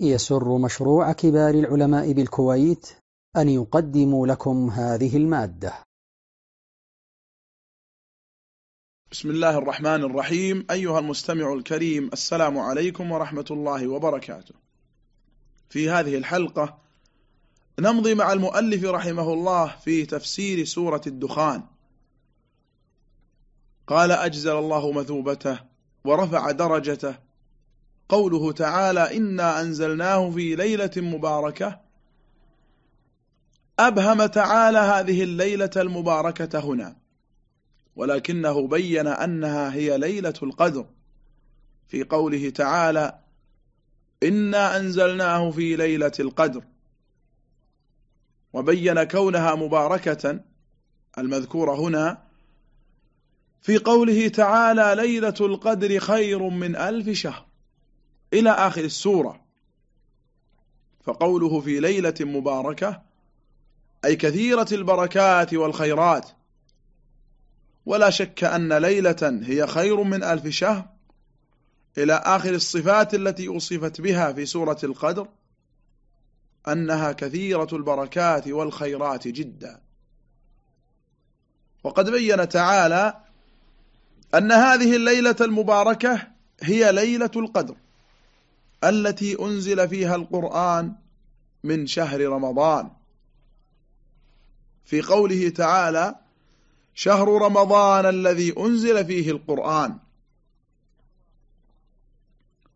يسر مشروع كبار العلماء بالكويت أن يقدم لكم هذه المادة. بسم الله الرحمن الرحيم. أيها المستمع الكريم السلام عليكم ورحمة الله وبركاته. في هذه الحلقة نمضي مع المؤلف رحمه الله في تفسير سورة الدخان. قال أجزل الله مثوبته ورفع درجته قوله تعالى إنا أنزلناه في ليلة مباركة. أبهم تعالى هذه الليلة المباركة هنا ولكنه بين أنها هي ليلة القدر. في قوله تعالى إنا أنزلناه في ليلة القدر. وبين كونها مباركة المذكورة هنا في قوله تعالى ليلة القدر خير من ألف شهر. إلى آخر السورة. فقوله في ليلة مباركة أي كثيرة البركات والخيرات. ولا شك أن ليلة هي خير من ألف شهر. إلى آخر الصفات التي أصفت بها في سورة القدر أنها كثيرة البركات والخيرات جدا. وقد بين تعالى أن هذه الليلة المباركة هي ليلة القدر. التي أنزل فيها القرآن من شهر رمضان. في قوله تعالى شهر رمضان الذي أنزل فيه القرآن.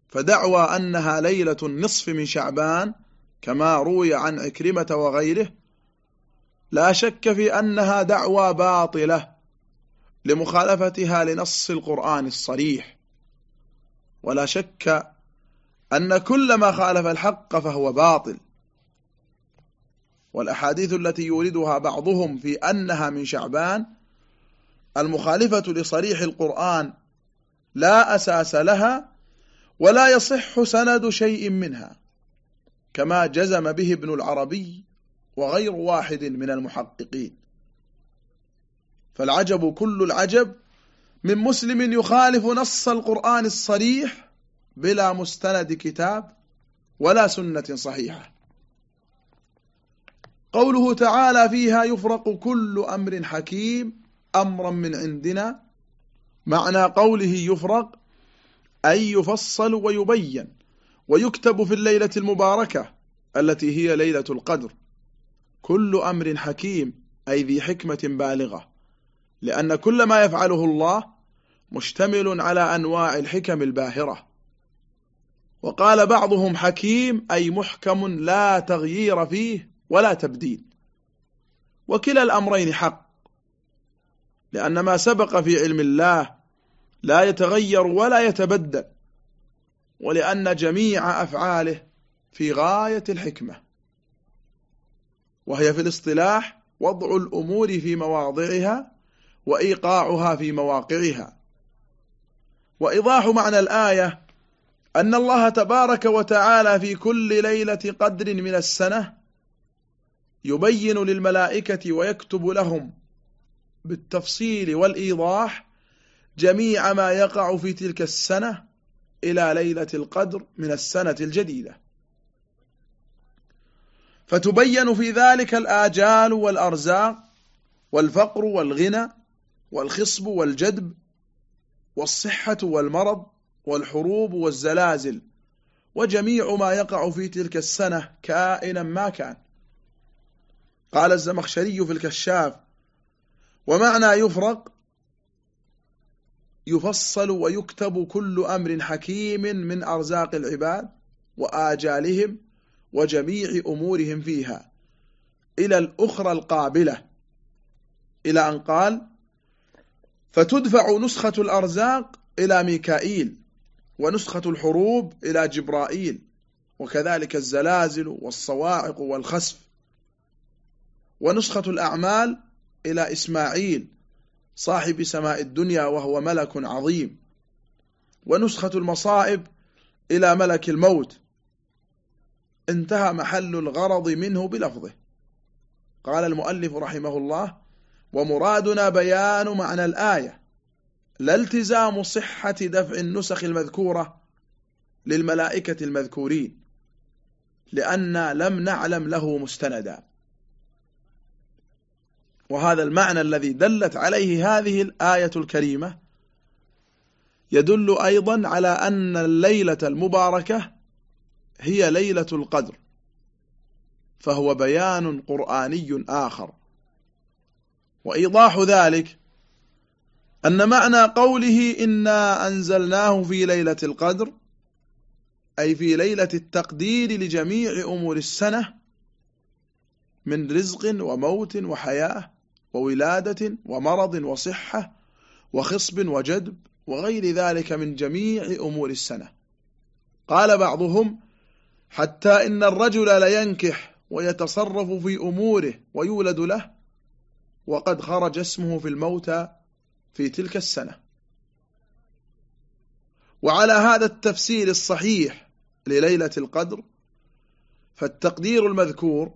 فدعوى أنها ليلة النصف من شعبان كما روي عن عكرمة وغيره. لا شك في أنها دعوى باطلة لمخالفتها لنص القرآن الصريح. ولا شك أن كل ما خالف الحق فهو باطل. والأحاديث التي يوردها بعضهم في أنها من شعبان المخالفة لصريح القرآن لا أساس لها ولا يصح سند شيء منها كما جزم به ابن العربي وغير واحد من المحققين. فالعجب كل العجب من مسلم يخالف نص القرآن الصريح بلا مستند كتاب ولا سنة صحيحة. قوله تعالى فيها يفرق كل أمر حكيم أمرا من عندنا. معنى قوله يفرق أي يفصل ويبين ويكتب في الليلة المباركة التي هي ليلة القدر. كل أمر حكيم أي ذي حكمة بالغة. لأن كل ما يفعله الله مشتمل على أنواع الحكم الباهرة. وقال بعضهم حكيم أي محكم لا تغيير فيه ولا تبديل. وكلا الأمرين حق لأن ما سبق في علم الله لا يتغير ولا يتبدل ولأن جميع أفعاله في غاية الحكمة. وهي في الاصطلاح وضع الأمور في مواضعها وإيقاعها في مواقعها. وإيضاح معنى الآية أن الله تبارك وتعالى في كل ليلة قدر من السنة يبين للملائكة ويكتب لهم بالتفصيل والإيضاح جميع ما يقع في تلك السنة إلى ليلة القدر من السنة الجديدة. فتبين في ذلك الآجال والأرزاق والفقر والغنى والخصب والجدب والصحة والمرض والحروب والزلازل وجميع ما يقع في تلك السنة كائنا ما كان. قال الزمخشري في الكشاف ومعنى يفرق؟ يفصل ويكتب كل أمر حكيم من أرزاق العباد وآجالهم وجميع أمورهم فيها. إلى الأخرى القابلة. إلى أن قال فتدفع نسخة الأرزاق إلى ميكائيل. ونسخة الحروب إلى جبرائيل وكذلك الزلازل والصواعق والخسف. ونسخة الأعمال إلى إسماعيل صاحب سماء الدنيا وهو ملك عظيم. ونسخة المصائب إلى ملك الموت انتهى محل الغرض منه بلفظه. قال المؤلف رحمه الله ومرادنا بيان معنى الآية لا التزام صحة دفع النسخ المذكورة للملائكة المذكورين لأن لم نعلم له مستندا. وهذا المعنى الذي دلت عليه هذه الآية الكريمة يدل أيضا على أن الليلة المباركة هي ليلة القدر فهو بيان قرآني آخر. وإيضاح ذلك أن معنى قوله إنا أنزلناه في ليلة القدر أي في ليلة التقدير لجميع أمور السنة من رزق وموت وحياة وولادة ومرض وصحة وخصب وجدب وغير ذلك من جميع أمور السنة. قال بعضهم حتى إن الرجل لينكح ويتصرف في أموره ويولد له وقد خرج اسمه في الموتى في تلك السنة. وعلى هذا التفسير الصحيح لليلة القدر فالتقدير المذكور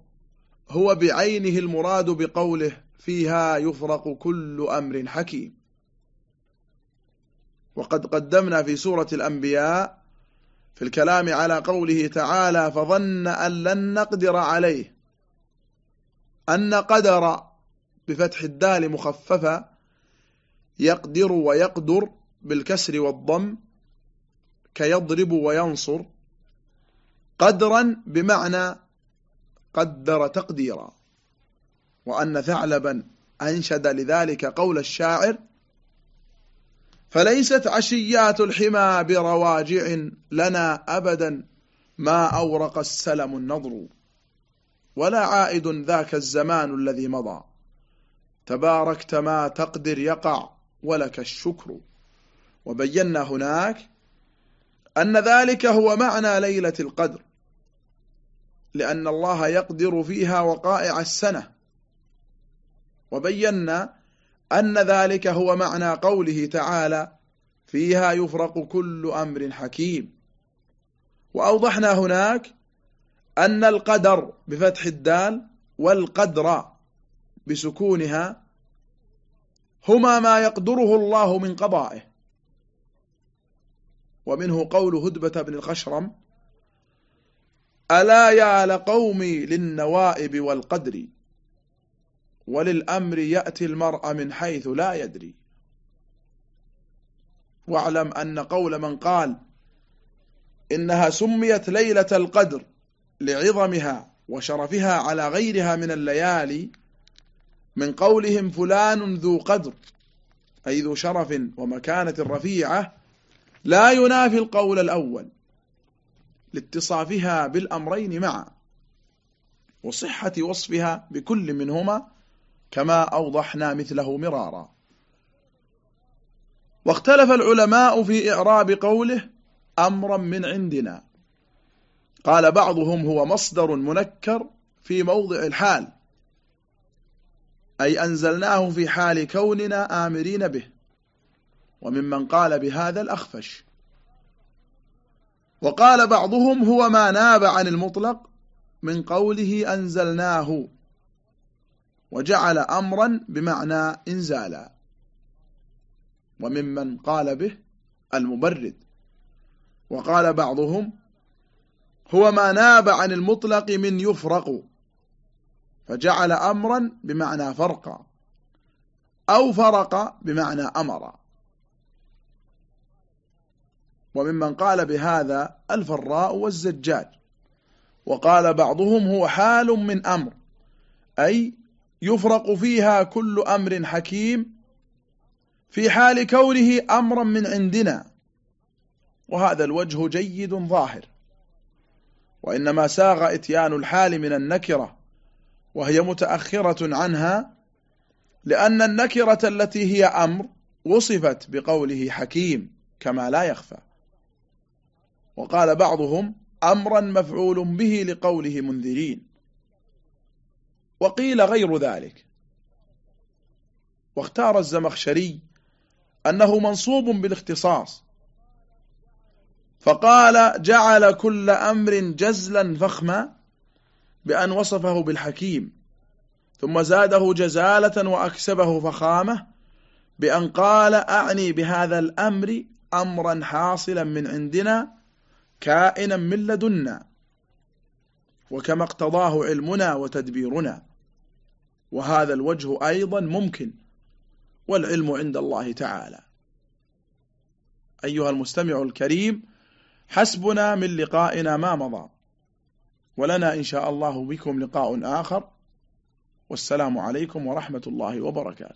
هو بعينه المراد بقوله فيها يفرق كل أمر حكيم. وقد قدمنا في سورة الأنبياء في الكلام على قوله تعالى فظن أن لن نقدر عليه أن قدر بفتح الدال مخففة يقدر ويقدر بالكسر والضم كيضرب وينصر قدرا بمعنى قدر تقديرا. وأن ثعلبا أنشد لذلك قول الشاعر فليست عشيات الحمى برواجع لنا أبدا ما أورق السلم النضر ولا عائد ذاك الزمان الذي مضى. تباركت ما تقدر يقع ولك الشكر. وبينا هناك أن ذلك هو معنى ليلة القدر لأن الله يقدر فيها وقائع السنة. وبينا أن ذلك هو معنى قوله تعالى فيها يفرق كل أمر حكيم. وأوضحنا هناك أن القدر بفتح الدال والقدر بسكونها هما ما يقدره الله من قضائه. ومنه قول هدبة بن الخشرم ألا يا لقومي للنوائب والقدر وللأمر يأتي المرء من حيث لا يدري. واعلم أن قول من قال إنها سميت ليلة القدر لعظمها وشرفها على غيرها من الليالي من قولهم فلان ذو قدر أي ذو شرف ومكانة رفيعة لا ينافي القول الأول لاتصافها بالأمرين معا وصحة وصفها بكل منهما كما أوضحنا مثله مرارا. واختلف العلماء في إعراب قوله أمرا من عندنا. قال بعضهم هو مصدر منكر في موضع الحال أي أنزلناه في حال كوننا آمرين به. وممن قال بهذا الأخفش. وقال بعضهم هو ما ناب عن المطلق من قوله أنزلناه. وجعل أمرا بمعنى إنزالا. وممن قال به المبرد. وقال بعضهم هو ما ناب عن المطلق من يفرق. فجعل أمرا بمعنى فرق أو فرق بمعنى أمر. وممن قال بهذا الفراء والزجاج. وقال بعضهم هو حال من أمر أي يفرق فيها كل أمر حكيم في حال كونه أمرا من عندنا. وهذا الوجه جيد ظاهر. وإنما ساغ إتيان الحال من النكرة. وهي متأخرة عنها لأن النكرة التي هي أمر وصفت بقوله حكيم كما لا يخفى. وقال بعضهم أمرا مفعول به لقوله منذرين. وقيل غير ذلك. واختار الزمخشري أنه منصوب بالاختصاص. فقال جعل كل أمر جزلا فخما بأن وصفه بالحكيم ثم زاده جزالة وأكسبه فخامة بأن قال أعني بهذا الأمر أمرا حاصلا من عندنا كائنا من لدنا وكما اقتضاه علمنا وتدبيرنا. وهذا الوجه أيضا ممكن والعلم عند الله تعالى. أيها المستمع الكريم حسبنا من لقائنا ما مضى. ولنا إن شاء الله بكم لقاء آخر. والسلام عليكم ورحمة الله وبركاته.